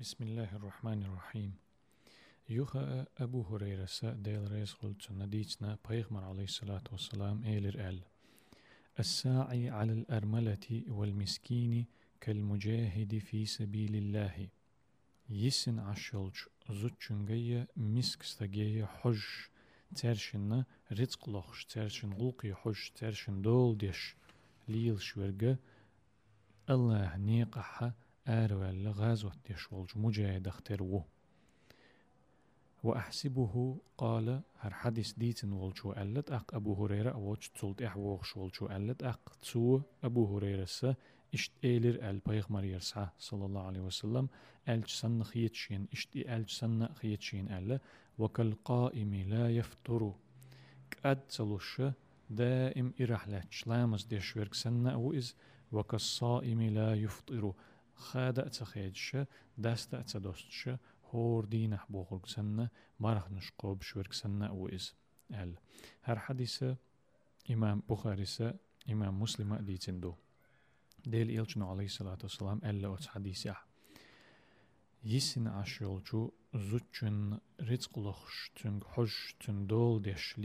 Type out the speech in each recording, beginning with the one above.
بسم الله الرحمن الرحيم. يوخا أبو هريرة سا ديل ريس قلت نديتنا بيغمر عليه الصلاة والسلام إيلر أل الساعي على الأرملة والمسكين كالمجاهد في سبيل الله. يسن عشلج زوتشنجية مسكستجية حج ترشن رزق لخش ترشن غلقي حج ترشن دول ديش ليل شورجة الله نيقحة آروال غازوة ديشولج مجاهد اختروه. وأحسبه قال هر حديث ديتن ولجو ألت أق أبو هريرة أوش تولد إحوغش ولجو ألت أق تسو أبو هريرة سا إشت إيلر أل بيغمر يرسع صلى الله عليه وسلم ألج سن خيتشين إشت ألج سن خيتشين ألا وكالقائم لا يفطر كأد سلوش دائم إرحلت لامس ديش ورك سن أوئز وكالصائم لا يفطر. خادة تخيدش دست أتدوستش هور دينح بوغرق سنة مرخ نشقوب شورك سنة وإز ال هر حديثة إمام بخاري إمام مسلم ديتندو ديل إلجنو عليه الصلاة والسلام ألا أتس حديثة يسن عشيولجو زوتشن رزق لخش تنگ حج تن دول ديش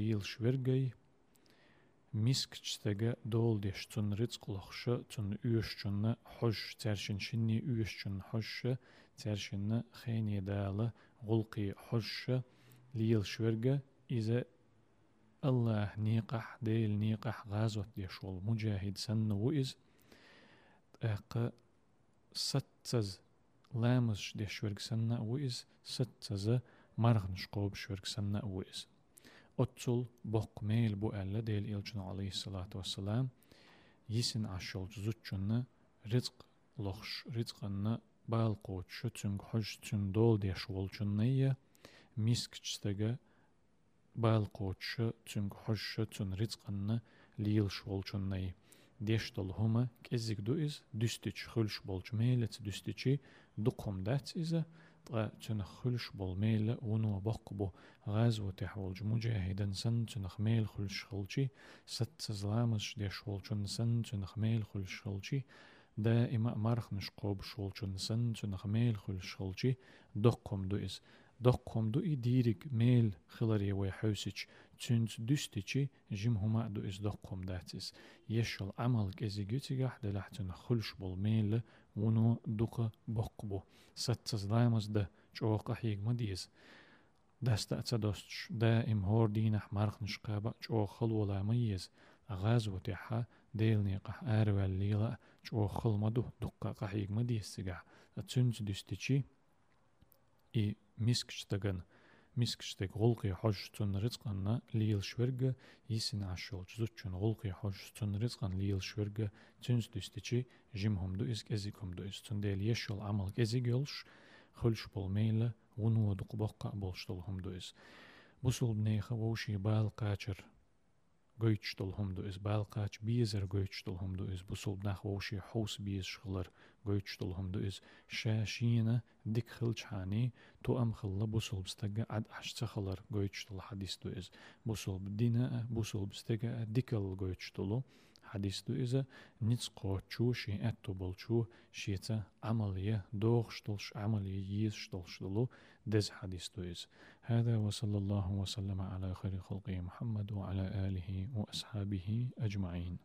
ليل شورگي miskçtege dol deş tun rizqlaqşı tun üyüşçünne hoş terşin şinni üyüşçün hoşşı terşinne xeyni dalı gulqi hoşşı liyil şverge ize Allah niqah değil niqah gazot deş ol mujahid sanna bu iz اق ستز لامز دي شورك سنة ويز ستز مرغن شقوب شورك سنة ويز Otçul boqmeyl bu əllə deyil ilçün aleyhissalatu vesselam yisin aşolcu zutçunnu rizq loxş rizqını bayal qoçu çün xoş çün dol deyə şvolçunneyə misk çistəgə bayal qoçu çün xoş çün rizqını lil şvolçunneyə deştol huma kezdik du iz düstiç xülş bolçu meylets düstiçi duqum dəts izə تنخلش بالميل ونو بقبو غزوة حولج مجاهدا سن تنخميل خلش خلشي ست زلامش دي شولشن سن تنخميل خلش خلشي دائما مرخ مش قوب شولشن سن تنخميل خلش خلشي دقم دوئس. إز دقم دو إديرك ميل خلري ويحوسيش تنت دستيشي جيم هما دو إز دقم داتس يشل عمل كزي جوتيغح دلحتن خلش بول ميل ونو دوقا بقبو ستس دايمز ده چوقا حيق مديز دست أتدوستش دائم هور دينح مرخ نشقابا چو خل ولا ميز أغاز وتيحا ديل نيقح آروال ليلا چو خل مدو دقا قحيق مديز سيقح أتسنج دستيشي إي мискштаган мискштег голкы хожчун рыцканна лил шверге исин ашол чузучун голкы хожчун рыцкан лил шверге тюнс дүстичи жимхомду иск кезикомду из тундел ешол амал кезигелш хулш болмейла унуоду кубокка болштолхомду из бусул бнейха воуши баал качыр göç dolhum da öz bal qaç bizer göç dolhum da öz bu sulb nahvoşi hus biz şxılır göç dolhum da öz şaşina dik xilçhani tu am xilla bu sulb staga ad aşça xılır göç dol hadis da öz. Bu sulb dina bu sulb staga dikal göç dolu. دو إذا نتسقو تشو شي أتو بلشو شيتا عملية دوغ شتلش عملية ييز شتلش دلو دز حديث دو إذا هذا وصلى الله وسلم على خير خلقه محمد وعلى آله وأصحابه أجمعين.